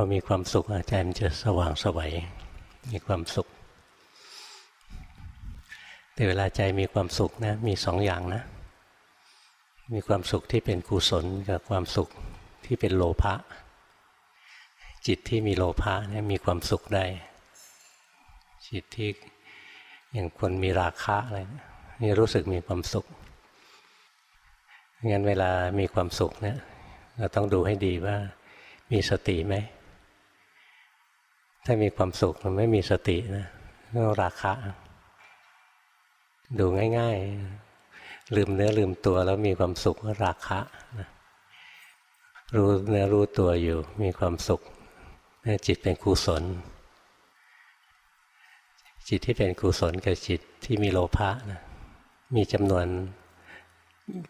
อมีความสุขใจมันจะสว่างสวัยมีความสุข แต่เวลาใจมีความสุขนะมีสองอย่างนะ มีความสุขที่เป็นกุศลกับความสุขที่เป็นโลภะจิตที่มีโลภะเนี่ยมีความสุขได้ จิตที่อย่างคนมีราคะอะไรนี่รู้สึกมีความสุขงั้นเวลามีความสุขเนี่ยเราต้องดูให้ดีว่ามีสติไหม ถ้ามีความสุขมันไม่มีสตินะก็ราคะ ดูง่าย ๆ ลืมเนื้อลืมตัวแล้วมีความสุขก็ราคะนะรู้เนื้อรู้ตัวอยู่ มีความสุขจิตเป็นกุศล จิตที่เป็นกุศลกับจิตที่มีโลภะนะมีจำนวน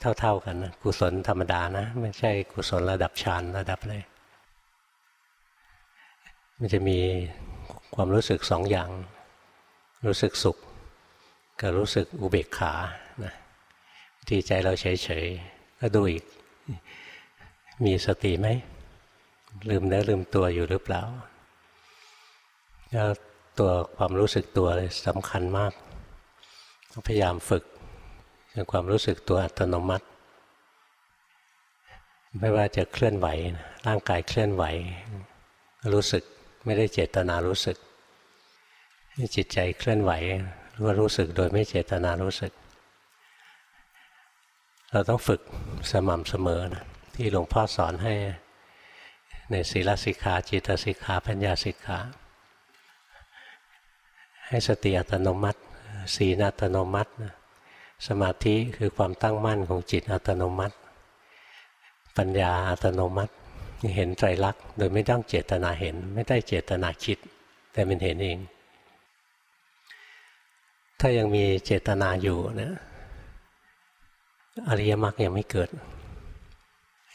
เท่าๆกันนะกุศลธรรมดานะ ไม่ใช่กุศลระดับฌานระดับอะไร มันจะมีความรู้สึกสองอย่าง รู้สึกสุข กับรู้สึกอุเบกขานะที่ใจเราเฉยๆก็ดูอีก มีสติไหม ลืมเนื้อลืมตัวอยู่หรือเปล่าแล้วตัวความรู้สึกตัวสำคัญมากพยายามฝึกจนความรู้สึกตัวอัตโนมัติ ไม่ว่าจะเคลื่อนไหว ร่างกายเคลื่อนไหว รู้สึก ไม่ได้เจตนารู้สึก จิตใจเคลื่อนไหวรู้ว่ารู้สึกโดยไม่เจตนารู้สึก เราต้องฝึกสม่ำเสมอนะที่หลวงพ่อสอนให้ในศีลสิกขาจิตสิกขาปัญญาสิกขาให้สติอัตโนมัติสีนอัตโนมัติสมาธิคือความตั้งมั่นของจิตอัตโนมัติ ปัญญาอัตโนมัติ เห็นไตรลักษณ์โดยไม่ต้องเจตนาเห็น ไม่ได้เจตนาคิด แต่มันเห็นเอง ถ้ายังมีเจตนาอยู่นะอริยมรรคยังไม่เกิด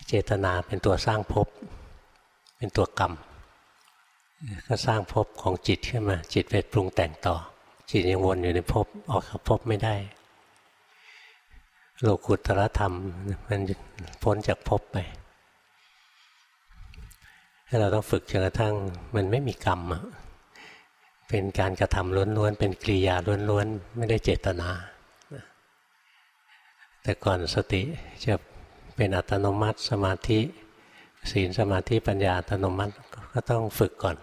เจตนาเป็นตัวสร้างภพเป็นตัวกรรม ก็สร้างภพของจิตขึ้นมา จิตไปปรุงแต่งต่อ จิตยังวนอยู่ในภพออกจากภพไม่ได้ โลกุตรธรรมมันพ้นจากภพไป เราต้องฝึกจนกระทั่งมันไม่มีกรรมเป็นการกระทำล้วนๆเป็นกิริยาล้วนๆไม่ได้เจตนา แต่ก่อนสติจะเป็นอัตโนมัติสมาธิศีลสมาธิปัญญาอัตโนมัติก็ต้องฝึกก่อน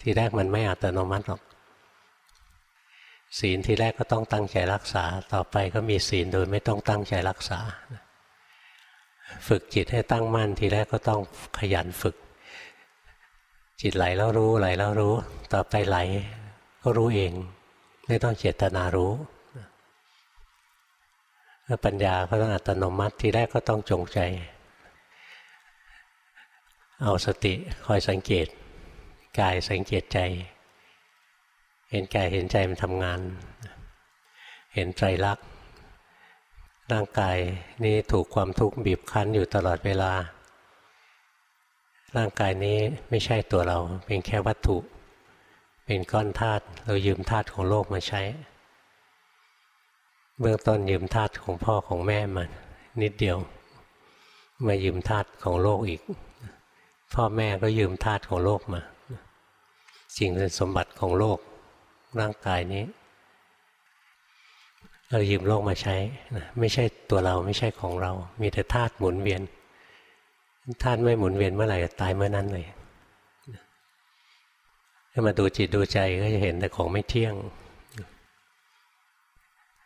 ทีแรกมันไม่อัตโนมัติหรอกศีลทีแรกก็ต้องตั้งใจรักษา ต่อไปก็มีศีลโดยไม่ต้องตั้งใจรักษา ฝึกจิตให้ตั้งมั่นทีแรกก็ต้องขยันฝึก จิตไหลแล้วรู้ไหลแล้วรู้ ต่อไปไหลก็รู้เอง ไม่ต้องเจตนารู้แล้วปัญญาก็ต้องอัตโนมัติที่แรกก็ต้องจงใจ เอาสติคอยสังเกตกายสังเกตใจ เห็นกายเห็นใจมันทำงาน เห็นไตรลักษณ์ร่างกายนี้ถูกความทุกข์บีบคั้นอยู่ตลอดเวลา ร่างกายนี้ไม่ใช่ตัวเรา เป็นแค่วัตถุ เป็นก้อนธาตุเรายืมธาตุของโลกมาใช้ เบื้องต้นยืมธาตุของพ่อของแม่มานิดเดียว มายืมธาตุของโลกอีก พ่อแม่ก็ยืมธาตุของโลกมาสิ่งเป็นสมบัติของโลก ร่างกายนี้ เรายืมโลกมาใช้ไม่ใช่ตัวเราไม่ใช่ของเรา มีแต่ธาตุหมุนเวียน ธาตุไม่หมุนเวียนเมื่อไหร่ตายเมื่อนั้นเลยถ้ามาดูจิตดูใจก็จะเห็นแต่ของไม่เที่ยง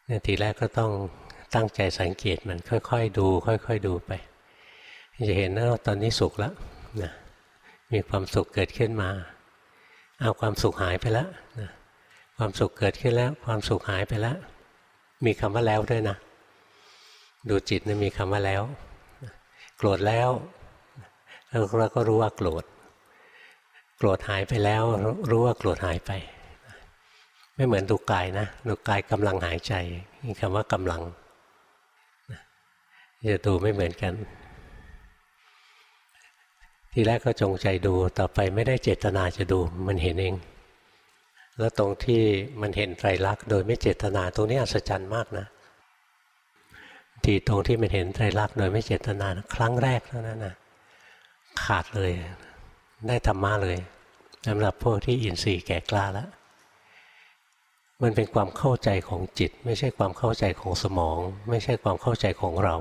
เนี่ยทีแรกก็ต้องตั้งใจสังเกตมันค่อย ๆ ดู ค่อย ๆ ดูไป จะเห็นว่าตอนนี้สุขแล้วนะมีความสุขเกิดขึ้นมา เอาความสุขหายไปแล้วนะความสุขเกิดขึ้นแล้ว ความสุขหายไปแล้ว มีคำว่าแล้วด้วยนะ ดูจิตนะมีคำว่าแล้ว โกรธแล้ว แล้วก็รู้ว่าโกรธ โกรธหายไปแล้ว รู้ว่าโกรธหายไป ไม่เหมือนดูกายนะดูกายกำลังหายใจนี่คำว่ากำลังจะดูไม่เหมือนกัน ทีแรกก็จงใจดูต่อไปไม่ได้เจตนาจะดูมันเห็นเอง แล้วตรงที่มันเห็นไตรลักษณ์โดยไม่เจตนาตรงนี้อัศจรรย์มากนะทีตรงที่มันเห็นไตรลักษณ์โดยไม่เจตนาครั้งแรกเท่านั้นนะ ขาดเลย ได้ธรรมะเลยสำหรับพวกที่อินทรีย์แก่กล้าแล้วมันเป็นความเข้าใจของจิต ไม่ใช่ความเข้าใจของสมอง ไม่ใช่ความเข้าใจของเรา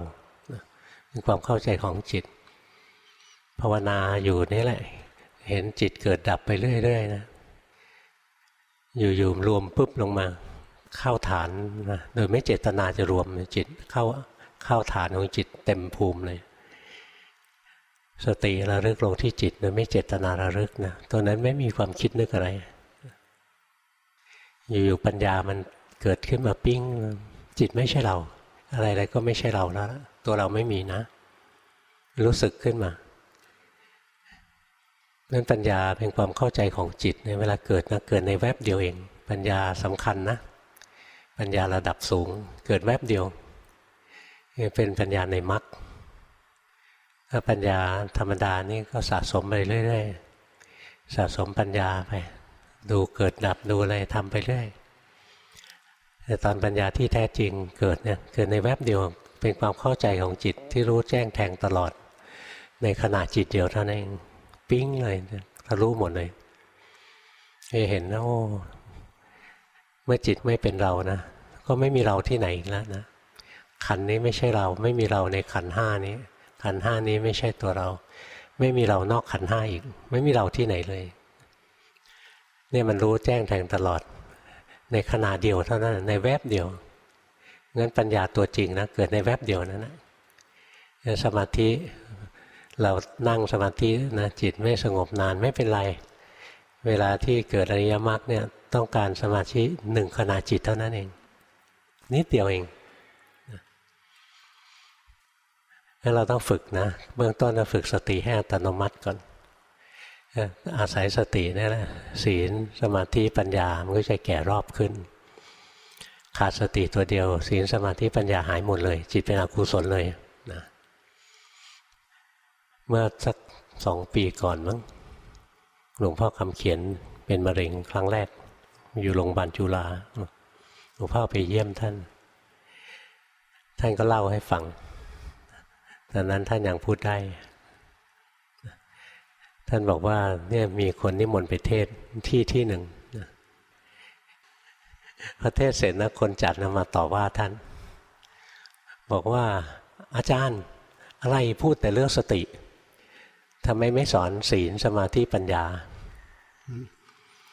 เป็นความเข้าใจของจิต ภาวนาอยู่นี่แหละ เห็นจิตเกิดดับไปเรื่อยๆนะอยู่ๆรวมปุ๊บลงมา เข้าฐานนะโดยไม่เจตนาจะรวมจิตเข้าเข้าฐานของจิตเต็มภูมิเลย สติระลึกลงที่จิตโดยไม่เจตนาระลึกนะตัวนั้นไม่มีความคิดนึกอะไร อยู่ๆปัญญามันเกิดขึ้นมาปิ้ง จิตไม่ใช่เรา อะไรๆก็ไม่ใช่เราแล้วตัวเราไม่มีนะ รู้สึกขึ้นมานั้นปัญญาเป็นความเข้าใจของจิตในเวลาเกิดนะเกิดในแวบเดียวเอง ปัญญาสำคัญนะ ปัญญาระดับสูง เกิดแวบเดียวเป็นปัญญาในมรรค ถ้าปัญญาธรรมดานี่ก็สะสมไปเรื่อยๆ สะสมปัญญาไป ดูเกิดดับดูอะไรทำไปเรื่อยแต่ตอนปัญญาที่แท้จริงเกิดเนี่ยเกิดในแวบเดียวเป็นความเข้าใจของจิตที่รู้แจ้งแทงตลอด ในขณะจิตเดียวเท่านั้นเองปิ้งเลยทะลุหมดเลยเห็นนะโอ้เมื่อจิตไม่เป็นเรานะก็ไม่มีเราที่ไหนอีกแล้วนะขันนี้ไม่ใช่เราไม่มีเราในขันห้านี้ ขันห้านี้ไม่ใช่ตัวเรา ไม่มีเรานอกขันห้าอีก ไม่มีเราที่ไหนเลย เนี่ยมันรู้แจ้งแทงตลอด ในขณะเดียวเท่านั้นในแวบเดียวงั้นปัญญาตัวจริงนะเกิดในแวบเดียวนั้นนะสมาธิเรานั่งสมาธินะจิตไม่สงบนานไม่เป็นไร เวลาที่เกิดอริยมรรคเนี่ยต้องการสมาธิหนึ่งขณะจิตเท่านั้นเองนิดเดียวเอง งั้นเราต้องฝึกนะ เบื้องต้นเราฝึกสติให้อัตโนมัติก่อน อาศัยสตินี่แหละศีลสมาธิปัญญา มันก็จะแก่รอบขึ้น ขาดสติตัวเดียว ศีลสมาธิปัญญาหายหมดเลย จิตเป็นอกุศลเลยนะเมื่อสักสองปีก่อนมั้งหลวงพ่อคำเขียนเป็นมะเร็งครั้งแรก อยู่โรงพยาบาลจุฬาหลวงพ่อไปเยี่ยมท่าน ท่านก็เล่าให้ฟัง ตอนนั้นท่านยังพูดได้ ท่านบอกว่าเนี่ยมีคนนิมนต์ไปเทศที่ที่หนึ่งพระเทศเสร็จนะคนจัดนะมาต่อว่าท่าน บอกว่าอาจารย์อะไรพูดแต่เรื่องสติทำไมไม่สอนศีลสมาธิปัญญา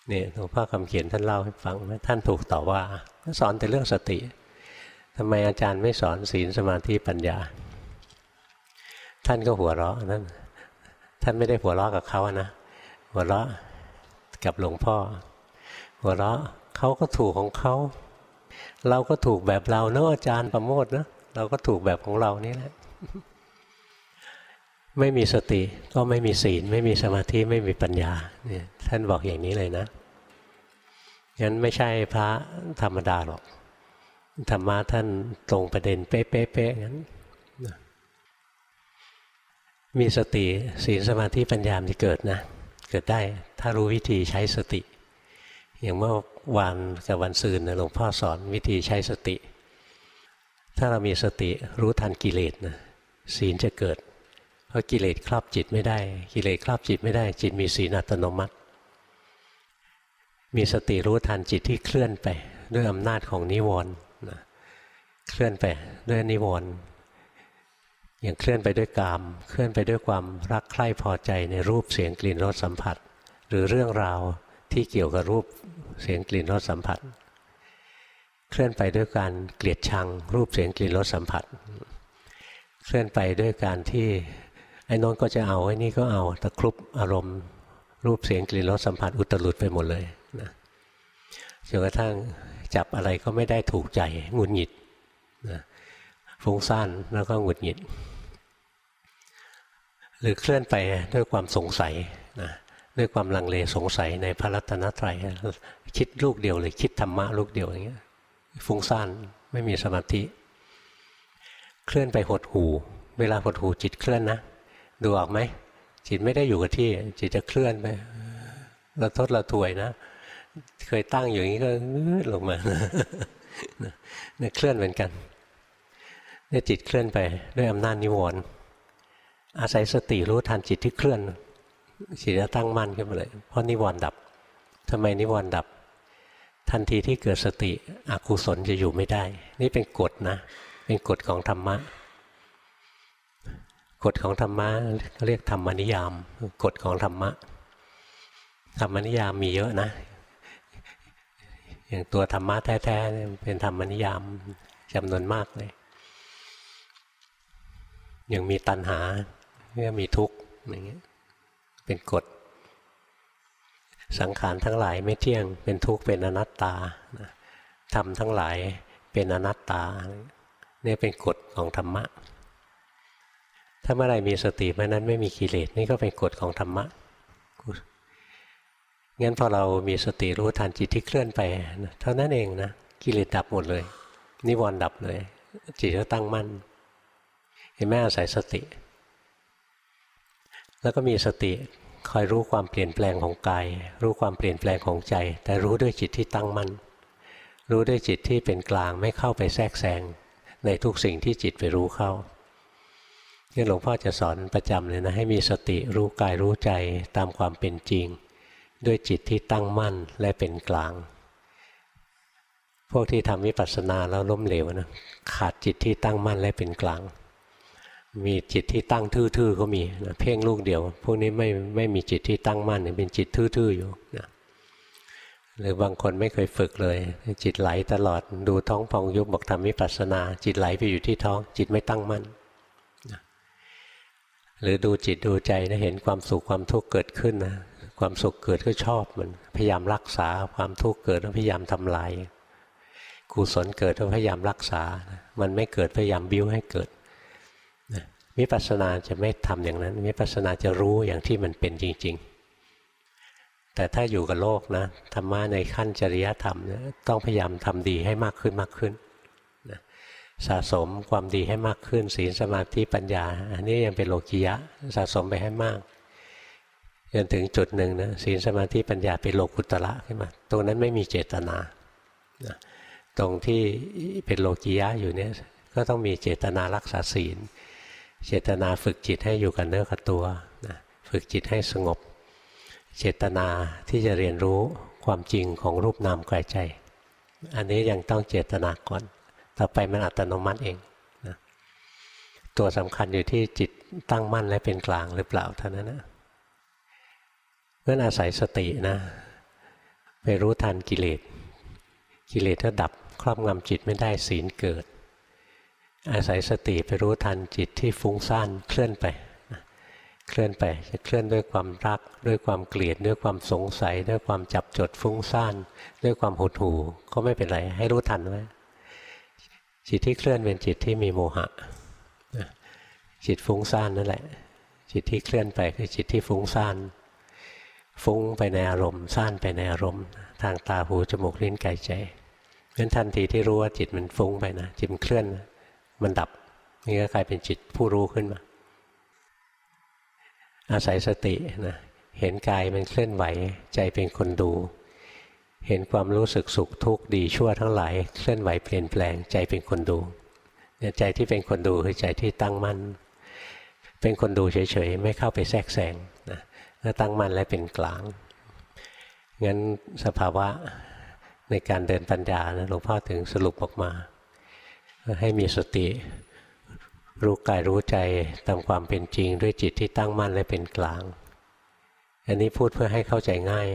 เนี่ยหลวงพ่อคำเขียนท่านเล่าให้ฟังว่าท่านถูกต่อว่าสอนแต่เรื่องสติทำไมอาจารย์ไม่สอนศีลสมาธิปัญญา ท่านก็หัวเราะนั่นท่านไม่ได้หัวเราะกับเขานะหัวเราะกับหลวงพ่อ หัวเราะเขาก็ถูกของเขาเราก็ถูกแบบเราเนอะอาจารย์ประโมทนะเราก็ถูกแบบของเรานี่แหละ ไม่มีสติก็ไม่มีศีล ไม่มีสมาธิไม่มีปัญญาเนี่ยท่านบอกอย่างนี้เลยนะงั้นไม่ใช่พระธรรมดาหรอกธรรมะท่านตรงประเด็นเป๊ะๆงั้น มีสติศีลสมาธิปัญญาจะเกิดนะ เกิดได้ถ้ารู้วิธีใช้สติ อย่างเมื่อวานกับวันซืนนะหลวงพ่อสอนวิธีใช้สติ ถ้าเรามีสติรู้ทันกิเลสนะศีลจะเกิด เพราะกิเลสครอบจิตไม่ได้ กิเลสครอบจิตไม่ได้ จิตมีศีลอัตโนมัติ มีสติรู้ทันจิตที่เคลื่อนไป ด้วยอำนาจของนิวรณ์เคลื่อนไปด้วยนิวรณ์ อย่างเคลื่อนไปด้วยกาม เคลื่อนไปด้วยความรักใคร่พอใจในรูปเสียงกลิ่นรสสัมผัส หรือเรื่องราวที่เกี่ยวกับรูปเสียงกลิ่นรสสัมผัส เคลื่อนไปด้วยการเกลียดชัง รูปเสียงกลิ่นรสสัมผัส เคลื่อนไปด้วยการที่ไอ้นนก็จะเอาไอ้นี่ก็เอาตะครุบอารมณ์ รูปเสียงกลิ่นรสสัมผัสอุตรุดไปหมดเลยนะจนกระทั่งจับอะไรก็ไม่ได้ถูกใจหงุดหงิดนะฟุ้งซ่านแล้วก็หงุดหงิด หรือเคลื่อนไปด้วยความสงสัยนะด้วยความลังเลสงสัยในพระรัตนตรัยคิดลูกเดียวเลยคิดธรรมะลูกเดียวอย่างเงี้ยฟุ้งซ่านไม่มีสมาธิ เคลื่อนไปหดหูเวลาหดหูจิตเคลื่อนนะดูออกไหมจิตไม่ได้อยู่กับที่ จิตจะเคลื่อนไปเราทดเราถวยนะ เคยตั้งอยู่อย่างนี้ก็ลงมาเนี่ยเคลื่อนเหมือนกันเนี่ยจิตเคลื่อนไปด้วยอำนาจนิวรณ์ อาศัยสติรู้ทันจิตที่เคลื่อนจิตจะตั้งมั่นขึ้นมาเลย เพราะนิวรณ์ดับทำไมนิวรณ์ดับ ทันทีที่เกิดสติอกุศลจะอยู่ไม่ได้ นี่เป็นกฎนะ เป็นกฎของธรรมะกฎของธรรมะเรียกธรรมนิยามกฎของธรรมะธรรมนิยามมีเยอะนะ อย่างตัวธรรมะแท้ๆเป็นธรรมนิยามจำนวนมากเลยย่างมีตัณหา เนี่ยมีทุกข์อย่างเงี้ยเป็นกฎ สังขารทั้งหลายไม่เที่ยง เป็นทุกข์เป็นอนัตตาทำทั้งหลายเป็นอนัตตาเนี่ยเป็นกฎของธรรมะ ถ้าเมื่อไรมีสติเมื่อนั้นไม่มีกิเลสนี่ก็เป็นกฎของธรรมะงั้นพอเรามีสติรู้ทันจิตที่เคลื่อนไปเท่านั้นเองนะกิเลสดับหมดเลย นิวรณ์ดับเลย จิตก็ตั้งมั่นเห็นไหมอาศัยสติ แล้วก็มีสติคอยรู้ความเปลี่ยนแปลงของกาย รู้ความเปลี่ยนแปลงของใจ แต่รู้ด้วยจิตที่ตั้งมั่น รู้ด้วยจิตที่เป็นกลางไม่เข้าไปแทรกแซงในทุกสิ่งที่จิตไปรู้เข้านี่หลวงพ่อจะสอนประจำเลยนะให้มีสติรู้กายรู้ใจตามความเป็นจริง ด้วยจิตที่ตั้งมั่นและเป็นกลาง พวกที่ทำวิปัสสนาแล้วล้มเหลวนะขาดจิตที่ตั้งมั่นและเป็นกลาง มีจิตที่ตั้งทื่อๆก็มีนะเพ่งลูกเดียว พวกนี้ไม่ไม่มีจิตที่ตั้งมั่นเป็นจิตทื่อๆอยู่นะหรือบางคนไม่เคยฝึกเลย จิตไหลตลอดดูท้องพองยุบบอกทำวิปัสสนา จิตไหลไปอยู่ที่ท้อง จิตไม่ตั้งมั่นนะหรือดูจิตดูใจนะเห็นความสุขความทุกข์เกิดขึ้นนะความสุขเกิดก็ชอบมันพยายามรักษาความทุกข์เกิดก็พยายามทำลายกุศลเกิดก็พยายามรักษา มันไม่เกิดพยายามบิ้วให้เกิด วิปัสสนาจะไม่ทำอย่างนั้นวิปัสสนาจะรู้อย่างที่มันเป็นจริง ๆ แต่ถ้าอยู่กับโลกนะธรรมะในขั้นจริยธรรมนะต้องพยายามทำดีให้มากขึ้นมากขึ้นนะสะสมความดีให้มากขึ้น ศีลสมาธิปัญญา อันนี้ยังเป็นโลกิยะสะสมไปให้มากจนถึงจุดหนึ่งนะศีลสมาธิปัญญาเป็นโลกุตระขึ้นมาตรงนั้นไม่มีเจตนานะตรงที่เป็นโลกิยะอยู่เนี่ยก็ต้องมีเจตนารักษาศีล เจตนาฝึกจิตให้อยู่กับเนื้อกับตัวนะฝึกจิตให้สงบ เจตนาที่จะเรียนรู้ความจริงของรูปนามกายใจ อันนี้ยังต้องเจตนาก่อน ต่อไปมันอัตโนมัติเองนะตัวสำคัญอยู่ที่จิตตั้งมั่นและเป็นกลางหรือเปล่าเท่านั้นนะเมื่ออาศัยสตินะไปรู้ทันกิเลสกิเลสถ้าดับครอบงำจิตไม่ได้ศีลเกิด อาศัยสติไปรู้ทันจิตที่ฟุ้งซ่านเคลื่อนไปเคลื่อนไปจะเคลื่อนด้วยความรัก ด้วยความเกลียดด้วยความสงสัย ด้วยความจับจดฟุ้งซ่าน ด้วยความหดหู่ก็ไม่เป็นไรให้รู้ทันไว้จิตที่เคลื่อนเป็นจิตที่มีโมหะจิตฟุ้งซ่านนั่นแหละ จิตที่เคลื่อนไปคือจิตที่ฟุ้งซ่านฟุ้งไปในอารมณ์ซ่านไปในอารมณ์ ทางตาหูจมูกลิ้นกายใจเพราะทันทีที่รู้ว่าจิตมันฟุ้งไปนะจิตมันเคลื่อนนะ มันดับนี่ก็กลายเป็นจิตผู้รู้ขึ้นมา อาศัยสตินะเห็นกายมันเคลื่อนไหวใจเป็นคนดู เห็นความรู้สึกสุขทุกข์ดีชั่วทั้งหลายเคลื่อนไหวเปลี่ยนแปลงใจเป็นคนดูเนี่ยใจที่เป็นคนดูคือใจที่ตั้งมั่น เป็นคนดูเฉยๆไม่เข้าไปแทรกแซงนะก็ตั้งมั่นและเป็นกลางงั้นสภาวะในการเดินปัญญานะหลวงพ่อถึงสรุปออกมา ให้มีสติ รู้กายรู้ใจตามความเป็นจริง ด้วยจิตที่ตั้งมั่นและเป็นกลาง อันนี้พูดเพื่อให้เข้าใจง่าย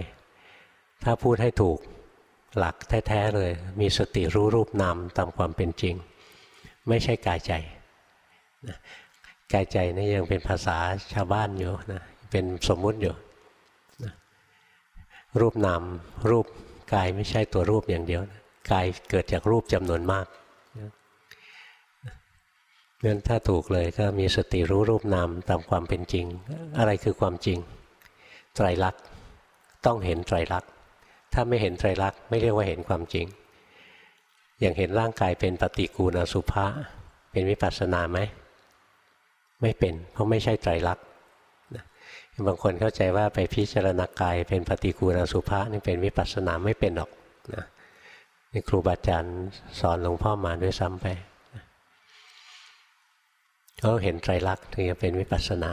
ถ้าพูดให้ถูกหลักแท้ๆเลย มีสติรู้รูปนามตามความเป็นจริง ไม่ใช่กายใจกายใจนี่ยังเป็นภาษาชาวบ้านอยู่นะเป็นสมมุติอยู่นะรูปนามรูปกายไม่ใช่ตัวรูปอย่างเดียวนะกายเกิดจากรูปจำนวนมาก งั้นถ้าถูกเลยก็มีสติรู้รูปนามตามความเป็นจริง อะไรคือความจริง ไตรลักษณ์ต้องเห็นไตรลักษณ์ถ้าไม่เห็นไตรลักษณ์ไม่เรียกว่าเห็นความจริง อย่างเห็นร่างกายเป็นปฏิกูลอสุภะเป็นวิปัสสนาไหมไม่เป็น เพราะไม่ใช่ไตรลักษณ์บางคนเข้าใจว่าไปพิจารณากายเป็นปฏิกูลอสุภะนี่เป็นวิปัสสนาไม่เป็นหรอกนะนี่ครูบาอาจารย์สอนหลวงพ่อมาด้วยซ้ำไป เขาเห็นไตรลักษณ์ถึงจะเป็นวิปัสสนา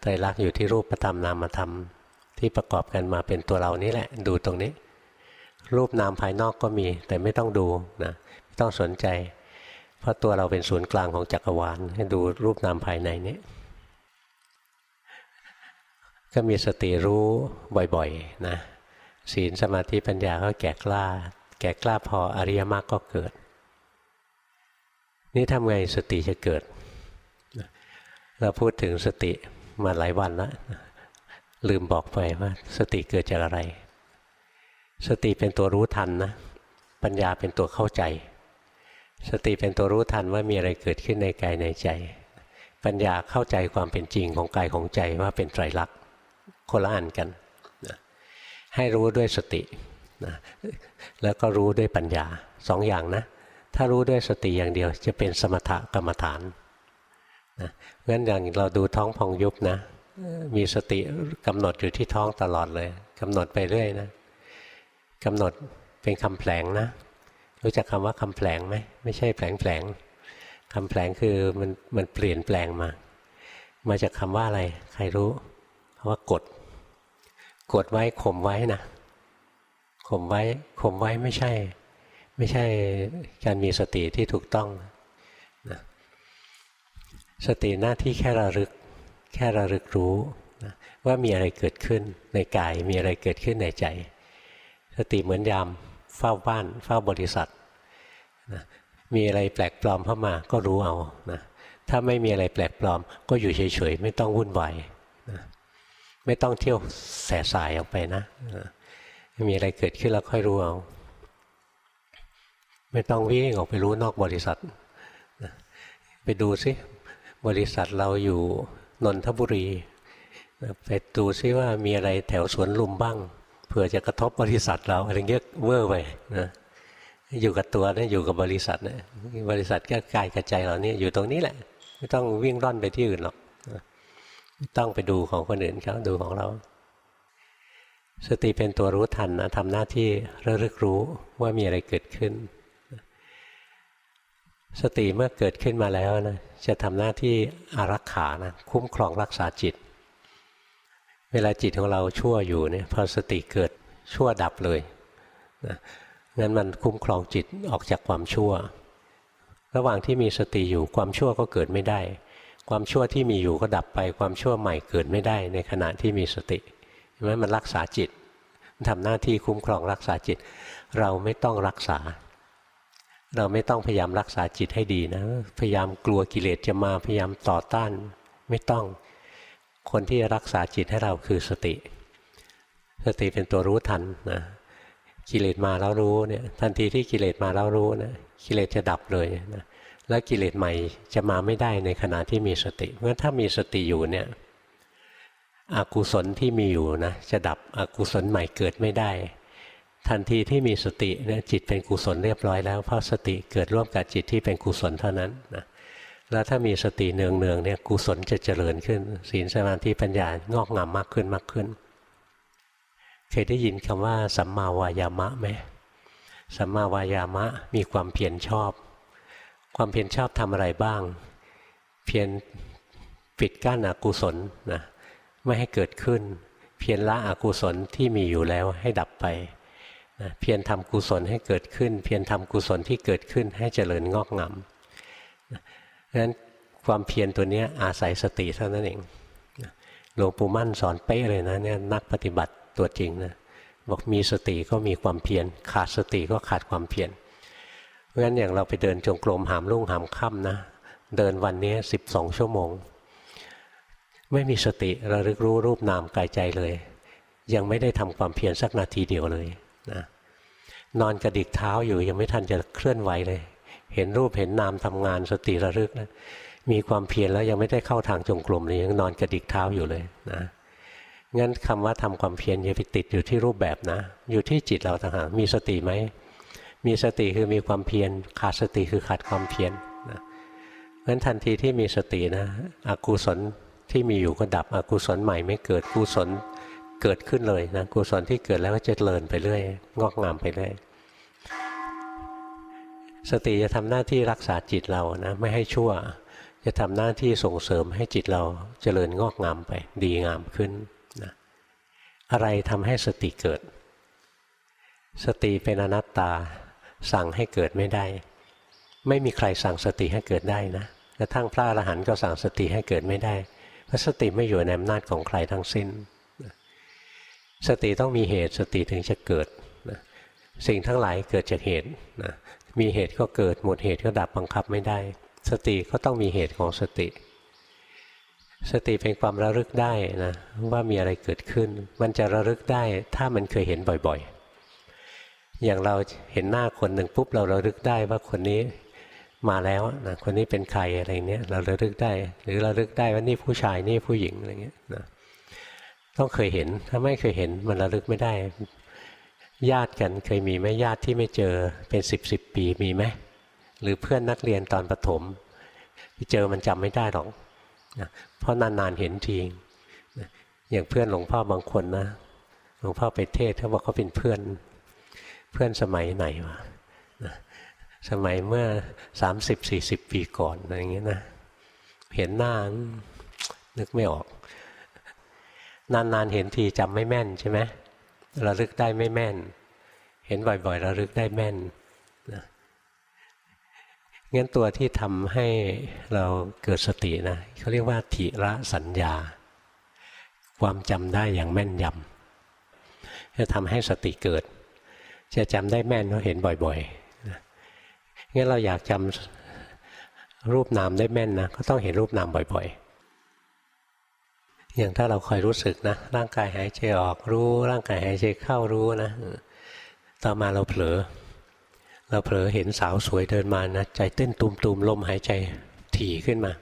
ไตรลักษณ์อยู่ที่รูปธรรมนามธรรมที่ประกอบกันมาเป็นตัวเรานี่แหละ ดูตรงนี้ รูปนามภายนอกก็มี แต่ไม่ต้องดูนะไม่ต้องสนใจ เพราะตัวเราเป็นศูนย์กลางของจักรวาลให้ดูรูปนามภายในนี้ ก็มีสติรู้บ่อยๆนะศีลสมาธิปัญญาก็แก่กล้า แก่กล้าพออริยมรรคก็เกิด นี่ทำไงสติจะเกิด เราพูดถึงสติมาหลายวันแล้วลืมบอกไปว่าสติเกิดจากอะไร สติเป็นตัวรู้ทันนะ ปัญญาเป็นตัวเข้าใจ สติเป็นตัวรู้ทันว่ามีอะไรเกิดขึ้นในกายในใจ ปัญญาเข้าใจความเป็นจริงของกายของใจว่าเป็นไตรลักษณ์คนละอันกันนะให้รู้ด้วยสตินะแล้วก็รู้ด้วยปัญญาสองอย่างนะ ถ้ารู้ด้วยสติอย่างเดียวจะเป็นสมถกรรมฐาน นะงั้นอย่างเราดูท้องพองยุบนะ มีสติกำหนดอยู่ที่ท้องตลอดเลยกำหนดไปเรื่อยนะกำหนดเป็นคำแผลงนะ รู้จักคำว่าคำแผลงไหมไม่ใช่แผลงแผลงคำแผลงคือมันมันเปลี่ยนแปลงมา มาจากคำว่าอะไร ใครรู้คำว่ากด กดไว้ข่มไว้นะข่มไว้ข่มไว้ไม่ใช่ ไม่ใช่การมีสติที่ถูกต้อง สติหน้าที่แค่ระลึก แค่ระลึกรู้นะว่ามีอะไรเกิดขึ้นในกายมีอะไรเกิดขึ้นในใจ สติเหมือนยามเฝ้าบ้าน เฝ้าบริษัทนะมีอะไรแปลกปลอมเข้ามาก็รู้เอานะถ้าไม่มีอะไรแปลกปลอม ก็อยู่เฉยๆไม่ต้องวุ่นวายนะไม่ต้องเที่ยวแสสายออกไปนะมีอะไรเกิดขึ้นแล้วค่อยรู้เอาไม่ต้องวิ่งออกไปรู้นอกบริษัท ไปดูซิ บริษัทเราอยู่นนทบุรีไปดูซิว่ามีอะไรแถวสวนลุมบ้างเผื่อจะกระทบบริษัทเราอะไรเงี้ยเวอร์ไปนะอยู่กับตัวนะอยู่กับบริษัทนะบริษัทก็กายกระใจเราเนี่ยอยู่ตรงนี้แหละ ไม่ต้องวิ่งร่อนไปที่อื่นหรอกต้องไปดูของคนอื่นเขาดูของเรา สติเป็นตัวรู้ทันนะทำหน้าที่ระลึกรู้ว่ามีอะไรเกิดขึ้น สติเมื่อเกิดขึ้นมาแล้วนะจะทำหน้าที่อารักขานะคุ้มครองรักษาจิต เวลาจิตของเราชั่วอยู่เนี่ยพอสติเกิดชั่วดับเลยนะงั้นมันคุ้มครองจิตออกจากความชั่ว ระหว่างที่มีสติอยู่ความชั่วก็เกิดไม่ได้ ความชั่วที่มีอยู่ก็ดับไป ความชั่วใหม่เกิดไม่ได้ ในขณะที่มีสติเห็นไหมมันรักษาจิตมันทำหน้าที่คุ้มครองรักษาจิต เราไม่ต้องรักษา เราไม่ต้องพยายามรักษาจิตให้ดีนะ พยายามกลัวกิเลสจะมาพยายามต่อต้านไม่ต้องคนที่รักษาจิตให้เราคือสติ สติเป็นตัวรู้ทันนะกิเลสมาแล้วรู้เนี่ยทันทีที่กิเลสมาแล้วรู้นะกิเลสจะดับเลยนะแล้วกิเลสใหม่จะมาไม่ได้ในขณะที่มีสติ เพราะถ้ามีสติอยู่เนี่ยอกุศลที่มีอยู่นะจะดับอกุศลใหม่เกิดไม่ได้ ทันทีที่มีสติเนี่ยจิตเป็นกุศลเรียบร้อยแล้วเพราะสติเกิดร่วมกับจิตที่เป็นกุศลเท่านั้นนะแล้วถ้ามีสติเนืองเนืองเนี่ยกุศลจะเจริญขึ้น ศีลสมาธิปัญญางอกงามมากขึ้นมากขึ้น เคยได้ยินคำว่า สัมมาวายามะไหมสัมมาวายามะมีความเพียรชอบ ความเพียรชอบทำอะไรบ้าง เพียรปิดกั้นอกุศลนะไม่ให้เกิดขึ้น เพียรละอกุศลที่มีอยู่แล้วให้ดับไป นะเพียรทำกุศลให้เกิดขึ้น เพียรทำกุศลที่เกิดขึ้นให้เจริญงอกงามเพราะฉะนั้นความเพียรตัวนี้อาศัยสติเท่านั้นเองหลวงปู่มั่นสอนเป๊ะเลยนะเนี่ยนักปฏิบัติตัวจริงนะบอกมีสติก็มีความเพียรขาดสติก็ขาดความเพียรเพราะฉะนั้นอย่างเราไปเดินจงกรมหามรุ่งหามค่ำนะเดินวันนี้สิบสองชั่วโมง ไม่มีสติระลึกรู้รูปนามกายใจเลย ยังไม่ได้ทำความเพียรสักนาทีเดียวเลย นะนอนกระดิกเท้าอยู่ยังไม่ทันจะเคลื่อนไหวเลย เห็นรูปเห็นนามทำงานสติระลึกนะมีความเพียรแล้วยังไม่ได้เข้าทางจงกรมเลยยังนอนกระดิกเท้าอยู่เลยนะงั้นคำว่าทำความเพียรอย่าไปติดอยู่ที่รูปแบบนะ อยู่ที่จิตเราต่างหากมีสติไหมมีสติคือมีความเพียรขาดสติคือขาดความเพียรนะงั้นทันทีที่มีสตินะอกุศลที่มีอยู่ก็ดับอกุศลใหม่ไม่เกิดกุศล เกิดขึ้นเลยนะกุศลที่เกิดแล้วก็จะเลินไปเรื่อยงอกงามไปเรื่อยสติจะทำหน้าที่รักษาจิตเรานะไม่ให้ชั่ว จะทำหน้าที่ส่งเสริมให้จิตเราเจริญงอกงามไป ดีงามขึ้นนะอะไรทำให้สติเกิด สติเป็นอนัตตา สั่งให้เกิดไม่ได้ ไม่มีใครสั่งสติให้เกิดได้นะกระทั่งพระอรหันต์ก็สั่งสติให้เกิดไม่ได้เพราะสติไม่อยู่ในอำนาจของใครทั้งสิ้น สติต้องมีเหตุสติถึงจะเกิดสิ่งทั้งหลายเกิดจากเหตุนะมีเหตุก็เกิดหมดเหตุก็ดับบังคับไม่ได้ สติก็ต้องมีเหตุของสติ สติเป็นความระลึกได้นะว่ามีอะไรเกิดขึ้น มันจะระลึกได้ถ้ามันเคยเห็นบ่อยๆ อย่างเราเห็นหน้าคนหนึ่งปุ๊บเราระลึกได้ว่าคนนี้มาแล้วนะคนนี้เป็นใครอะไรเนี้ยเราระลึกได้ หรือเราลึกได้ว่านี่ผู้ชายนี่ผู้หญิงอะไรเงี้ยนะ ต้องเคยเห็น ถ้าไม่เคยเห็นมันระลึกไม่ได้ ญาติกันเคยมีไหมญาติที่ไม่เจอเป็นสิบสิบปีมีไหมหรือเพื่อนนักเรียนตอนประถมเจอมันจำไม่ได้หรอกเพราะนานๆเห็นทีอย่างเพื่อนหลวงพ่อบางคนนะหลวงพ่อไปเทศเขาบอกเขาเป็นเพื่อนเพื่อนสมัยไหนวะนะสมัยเมื่อสามสิบสี่สิบปีก่อนอะไรอย่างเงี้ยนะ เห็นหน้านึกไม่ออก นานๆเห็นทีจำไม่แม่นใช่ไหมระลึกได้ไม่แม่น เห็นบ่อยๆระลึกได้แม่นนะงั้นตัวที่ทำให้เราเกิดสตินะเขาเรียกว่าทิระสัญญา ความจำได้อย่างแม่นยำจะทำให้สติเกิด จะจำได้แม่นเพราะเห็นบ่อยๆงั้นเราอยากจำรูปนามได้แม่นนะก็ต้องเห็นรูปนามบ่อยๆ อย่างถ้าเราคอยรู้สึกนะ ร่างกายหายใจออกรู้ ร่างกายหายใจเข้ารู้นะ ต่อมาเราเผลอ เราเผลอเห็นสาวสวยเดินมานะใจเต้นตุมๆลมหายใจถี่ขึ้นมา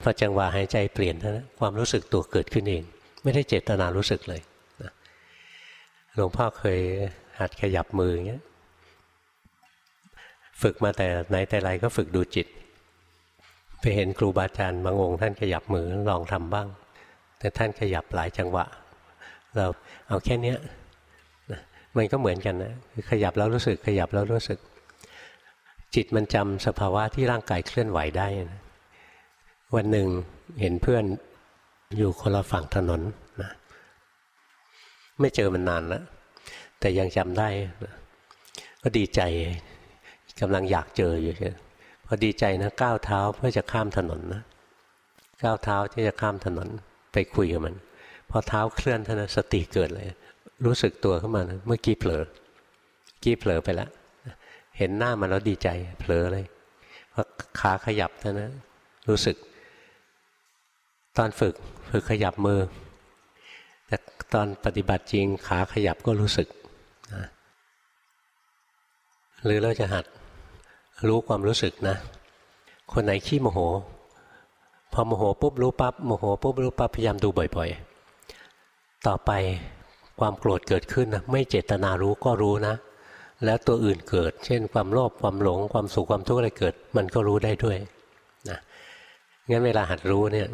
พอจังหวะหายใจเปลี่ยนนะความรู้สึกตัวเกิดขึ้นเอง ไม่ได้เจตนารู้สึกเลยหลวงพ่อเคยหัดขยับมืออย่างเงี้ย ฝึกมาแต่ไหนแต่ไรก็ฝึกดูจิต ไปเห็นครูบาอาจารย์บางองค์ท่านขยับมือลองทำบ้าง แต่ท่านขยับหลายจังหวะ เราเอาแค่นี้มันก็เหมือนกันนะขยับแล้วรู้สึกขยับแล้วรู้สึก จิตมันจำสภาวะที่ร่างกายเคลื่อนไหวได้นะวันหนึ่งเห็นเพื่อนอยู่คนละฝั่งถนนนะไม่เจอมันนานแล้วแต่ยังจำได้นะก็ดีใจกำลังอยากเจออยู่ใช่ พอดีใจนะก้าวเท้าเพื่อจะข้ามถนนนะก้าวเท้าที่จะข้ามถนนไปคุยกับมัน พอเท้าเคลื่อนท่านสติเกิดเลย รู้สึกตัวขึ้นมานะเมื่อกี้เผลอกี้เผลอไปแล้วเห็นหน้ามันแล้วดีใจเผลอเลยพอขาขยับท่านนะรู้สึก ตอนฝึกฝึกขยับมือ แต่ตอนปฏิบัติจริงขาขยับก็รู้สึกนะหรือเราจะหัด รู้ความรู้สึกนะ คนไหนขี้โมโห พอโมโหปุ๊บรู้ปั๊บโมโหปุ๊บรู้ปั๊บพยายามดูบ่อยๆ ต่อไปความโกรธเกิดขึ้นนะไม่เจตนารู้ก็รู้นะ แล้วตัวอื่นเกิด เช่น ความโลภความหลง ความสุขความทุกข์อะไรเกิด มันก็รู้ได้ด้วยนะงั้นเวลาหัดรู้เนี่ย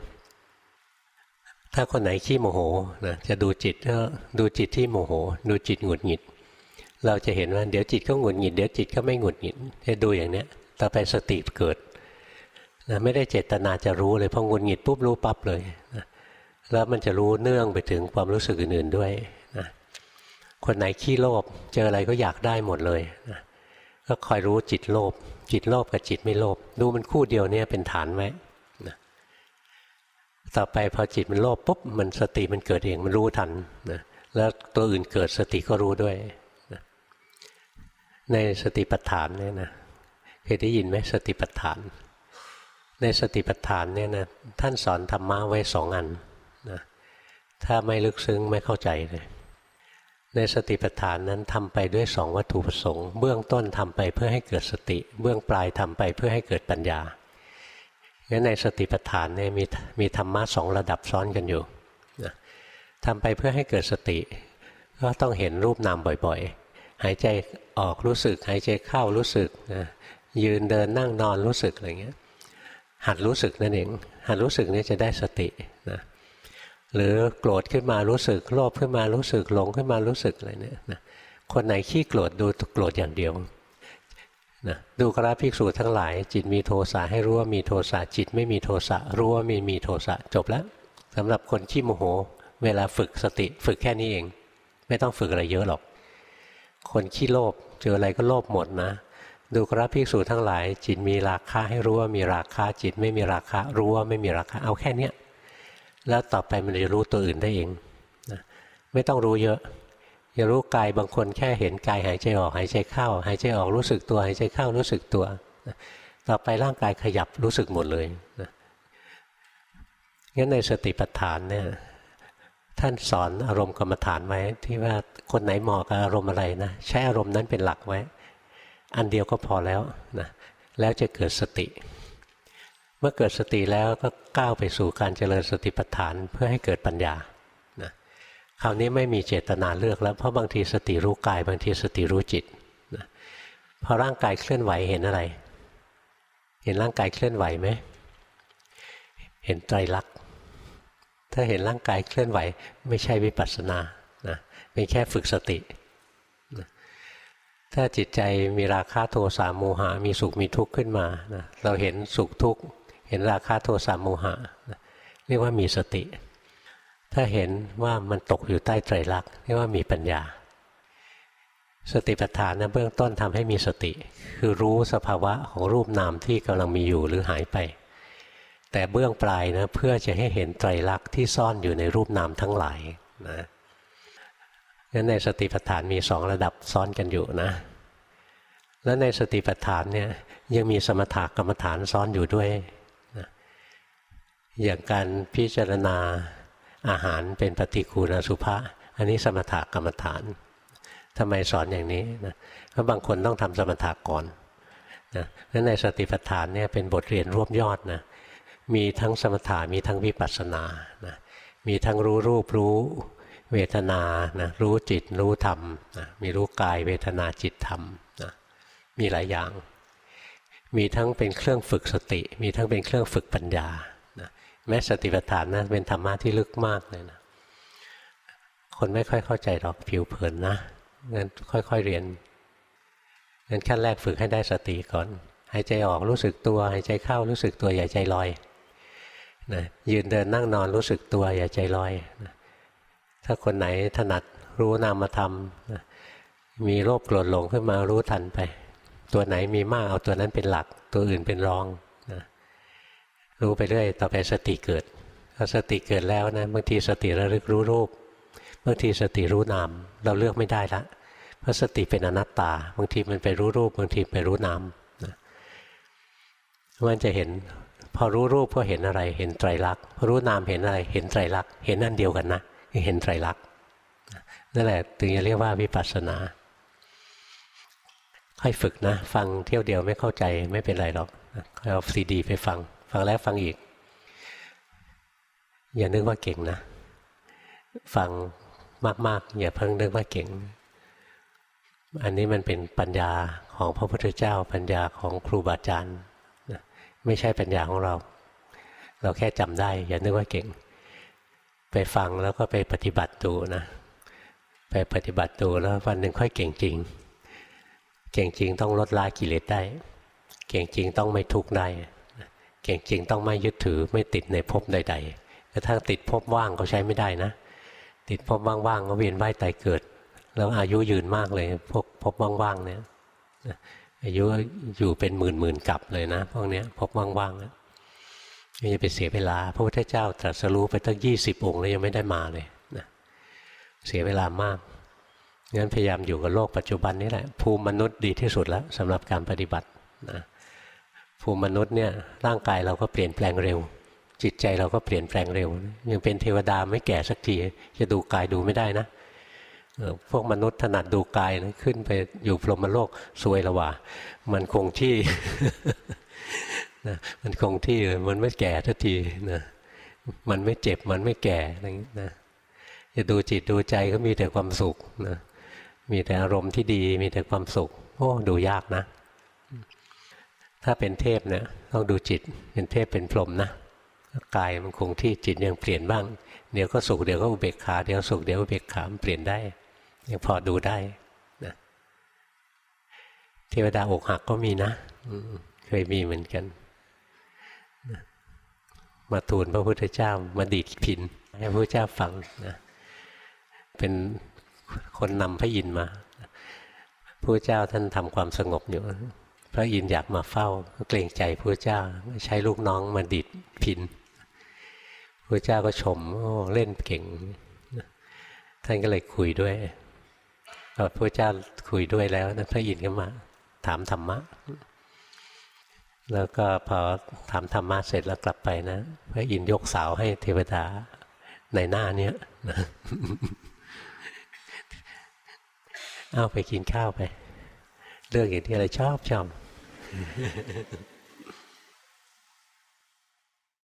ถ้าคนไหนขี้โมโหนะจะดูจิตก็ดูจิตที่โมโห ดูจิตหงุดหงิด เราจะเห็นว่าเดี๋ยวจิตก็หงุดหงิดเดี๋ยวจิตก็ไม่หงุดหงิดจะดูอย่างเนี้ยต่อไปสติเกิดนะไม่ได้เจตนาจะรู้เลยพอหงุดหงิดปุ๊บรู้ปั๊บเลยนะแล้วมันจะรู้เนื่องไปถึงความรู้สึกอื่นๆด้วยนะคนไหนขี้โลภเจออะไรก็อยากได้หมดเลยนะก็คอยรู้จิตโลภจิตโลภกับจิตไม่โลภดูมันคู่เดียวเนี่ยเป็นฐานไว้นะต่อไปพอจิตมันโลภปุ๊บมันสติมันเกิดเองมันรู้ทันนะแล้วตัวอื่นเกิดสติก็รู้ด้วย ในสติปัฏฐานเนี่ยนะเคยได้ยินไหมสติปัฏฐาน ในสติปัฏฐานเนี่ยนะท่านสอนธรรมะไว้สองอันนะถ้าไม่ลึกซึ้งไม่เข้าใจเลยในสติปัฏฐานนั้นทำไปด้วยสองวัตถุประสงค์ เบื้องต้นทำไปเพื่อให้เกิดสติ เบื้องปลายทำไปเพื่อให้เกิดปัญญางั้นในสติปัฏฐานเนี่ยมีมีธรรมะสองระดับซ้อนกันอยู่นะทำไปเพื่อให้เกิดสติ ก็ต้องเห็นรูปนามบ่อยๆ หายใจออกรู้สึก หายใจเข้ารู้สึกนะยืนเดินนั่งนอนรู้สึกอะไรเงี้ยหัดรู้สึกนั่นเองหัดรู้สึกนี่จะได้สตินะหรือโกรธขึ้นมารู้สึกโลภขึ้นมารู้สึกหลงขึ้นมารู้สึกอะไรเนี่ยนะคนไหนขี้โกรธดูโกรธอย่างเดียวนะดูกราภิกษุทั้งหลาย จิตมีโทสะให้รู้ว่ามีโทสะจิตไม่มีโทสะรู้ว่ามีมีโทสะจบแล้วสำหรับคนขี้โมโห เวลาฝึกสติ ฝึกแค่นี้เอง ไม่ต้องฝึกอะไรเยอะหรอก คนขี้โลภเจออะไรก็โลภหมดนะดูกราภิกษุทั้งหลาย จิตมีราคะให้รู้ว่ามีราคะจิตไม่มีราคะรู้ว่าไม่มีราคะเอาแค่เนี้ยแล้วต่อไปมันจะรู้ตัวอื่นได้เองนะไม่ต้องรู้เยอะอย่ารู้กายบางคนแค่เห็นกายหายใจออกหายใจเข้า หายใจออกรู้สึกตัวหายใจเข้ารู้สึกตัวต่อไปร่างกายขยับรู้สึกหมดเลยนะงั้นในสติปัฏฐานเนี่ย ท่านสอนอารมณ์กรรมฐานไว้ที่ว่าคนไหนเหมาะกับอารมณ์อะไรนะใช้อารมณ์นั้นเป็นหลักไว้ อันเดียวก็พอแล้วนะแล้วจะเกิดสติ เมื่อเกิดสติแล้วก็ก้าวไปสู่การเจริญสติปัฏฐานเพื่อให้เกิดปัญญาคราวนี้ไม่มีเจตนาเลือกแล้วเพราะบางทีสติรู้กาย บางทีสติรู้จิตนะพอร่างกายเคลื่อนไหวเห็นอะไร เห็นร่างกายเคลื่อนไหวไหมเห็นไตรลักษณ์ ถ้าเห็นร่างกายเคลื่อนไหว ไม่ใช่วิปัสสนานะเป็นแค่ฝึกสตินะถ้าจิตใจมีราคะโทสะโมหะมีสุขมีทุกข์ขึ้นมานะเราเห็นสุขทุกข์เห็นราคะโทสะโมหะนะเรียกว่ามีสติ ถ้าเห็นว่ามันตกอยู่ใต้ไตรลักษณ์เรียกว่ามีปัญญา สติปัฏฐานนะเบื้องต้นทำให้มีสติ คือรู้สภาวะของรูปนามที่กำลังมีอยู่หรือหายไป แต่เบื้องปลายนะเพื่อจะให้เห็นไตรลักษณ์ที่ซ่อนอยู่ในรูปนามทั้งหลายนะงั้นในสติปัฏฐานมีสองระดับซ้อนกันอยู่นะ แล้วในสติปัฏฐานเนี่ยยังมีสมถกรรมฐานซ้อนอยู่ด้วยนะอย่างการพิจารณาอาหารเป็นปฏิคูณสุภาอันนี้สมถกรรมฐานทำไมสอนอย่างนี้นะเพราะบางคนต้องทำสมถะก่อนนะนั้นในสติปัฏฐานเนี่ยเป็นบทเรียนรวบยอดนะ มีทั้งสมถะมีทั้งวิปัสสนานะมีทั้งรู้รูปรู้เวทนานะรู้จิตรู้ธรรมนะมีรู้กายเวทนาจิตธรรมนะมีหลายอย่าง มีทั้งเป็นเครื่องฝึกสติ มีทั้งเป็นเครื่องฝึกปัญญาแม้สติปัฏฐานนะเป็นธรรมะที่ลึกมากเลยนะคนไม่ค่อยเข้าใจหรอกผิวเผินนะงั้นค่อยๆเรียนงั้นขั้นแรกฝึกให้ได้สติก่อนหายใจออกรู้สึกตัวหายใจเข้ารู้สึกตัวอย่าใจลอย นะยืนเดินนั่งนอนรู้สึกตัวอย่าใจลอยนะถ้าคนไหนถนัดรู้นามธรรมนะมีโรคโกรธหลงขึ้นมารู้ทันไป ตัวไหนมีมากเอาตัวนั้นเป็นหลัก ตัวอื่นเป็นรองรู้ไปเรื่อยต่อไปสติเกิดพอสติเกิดแล้วนะบางทีสติระลึกรู้รูปบางทีสติรู้นาม เราเลือกไม่ได้ละเพราะสติเป็นอนัตตา บางทีมันไปรู้รูป บางทีไปรู้นามนะมันจะเห็น พอรู้รูปก็เห็นอะไร เห็นไตรลักษณ์พอรู้นามเห็นอะไร เห็นไตรลักษณ์เห็นนั่นเดียวกันนะเห็นไตรลักษณ์นั่นแหละถึงจะเรียกว่าวิปัสสนาค่อยฝึกนะ ฟังเที่ยวเดียวไม่เข้าใจไม่เป็นไรหรอกเอาซีดี ไปฟัง ฟังแล้วฟังอีก อย่านึกว่าเก่งนะ ฟังมากๆ อย่าเพิ่งนึกว่าเก่ง อันนี้มันเป็นปัญญาของพระพุทธเจ้าปัญญาของครูบาอาจารย์ ไม่ใช่ปัญญาของเรา เราแค่จำได้ อย่านึกว่าเก่ง ไปฟังแล้วก็ไปปฏิบัติดูนะ ไปปฏิบัติดูแล้ววันหนึ่งค่อยเก่งจริง เก่งจริงต้องลดละกิเลสได้ เก่งจริงต้องไม่ทุกข์ได้ เก่งจริงต้องไม่ยึดถือไม่ติดในภพใด ๆ กระทั่งติดภพว่างก็ใช้ไม่ได้นะ ติดภพว่างๆก็เวียนว่ายตายเกิด แล้วอายุยืนมากเลยพวกภพว่างๆเนี่ย อายุอยู่เป็นหมื่นหมื่นกับเลยนะ พวกเนี้ยภพว่างๆนะไม่จะไปเสียเวลา พระพุทธเจ้าตรัสรู้ไปตั้งยี่สิบองค์แล้วยังไม่ได้มาเลยนะเสียเวลามากงั้นพยายามอยู่กับโลกปัจจุบันนี้แหละ ภูมิมนุษย์ดีที่สุดแล้วสำหรับการปฏิบัตินะภูมิมนุษย์เนี่ยร่างกายเราก็เปลี่ยนแปลงเร็ว จิตใจเราก็เปลี่ยนแปลงเร็ว ยังเป็นเทวดาไม่แก่สักทีจะดูกายดูไม่ได้นะ พวกมนุษย์ถนัดดูกายนะขึ้นไปอยู่พรหมโลกสวยละว่า มันคงที่นะมันคงที่เลยมันไม่แก่ทันทีนะมันไม่เจ็บมันไม่แก่อะไรอย่างนี้นะจะดูจิตดูใจก็มีแต่ความสุขนะมีแต่อารมณ์ที่ดีมีแต่ความสุขโอ้ดูยากนะ ถ้าเป็นเทพเนี่ยต้องดูจิตเป็นเทพเป็นพรหมนะกายมันคงที่จิตยังเปลี่ยนบ้าง เดี๋ยวก็สุขเดี๋ยวก็อุเบกขาเดี๋ยวสุขเดี๋ยวอุเบกขาเปลี่ยนได้ ยังพอดูได้นะเทวดาอกหักก็มีนะเคยมีเหมือนกัน มาทูลพระพุทธเจ้ามาดีดพินให้พระพุทธเจ้าฟังนะเป็นคนนำพระอินมาพระเจ้าท่านทำความสงบอยู่พระอินอยากมาเฝ้าเกรงใจพระเจ้าใช้ลูกน้องมาดิดพินพระเจ้าก็ชมโอ้เล่นเก่ง ท่านก็เลยคุยด้วย พอพระเจ้าคุยด้วยแล้วนะพระอินทร์ก็มา ถามธรรมะ แล้วก็พอถามธรรมะเสร็จแล้วกลับไปนะพระอินทร์ยกสาวให้เทวดาในหน้าเนี้ยเอาไปกินข้าวไปเลือกอย่างที่อะไรชอบชอบ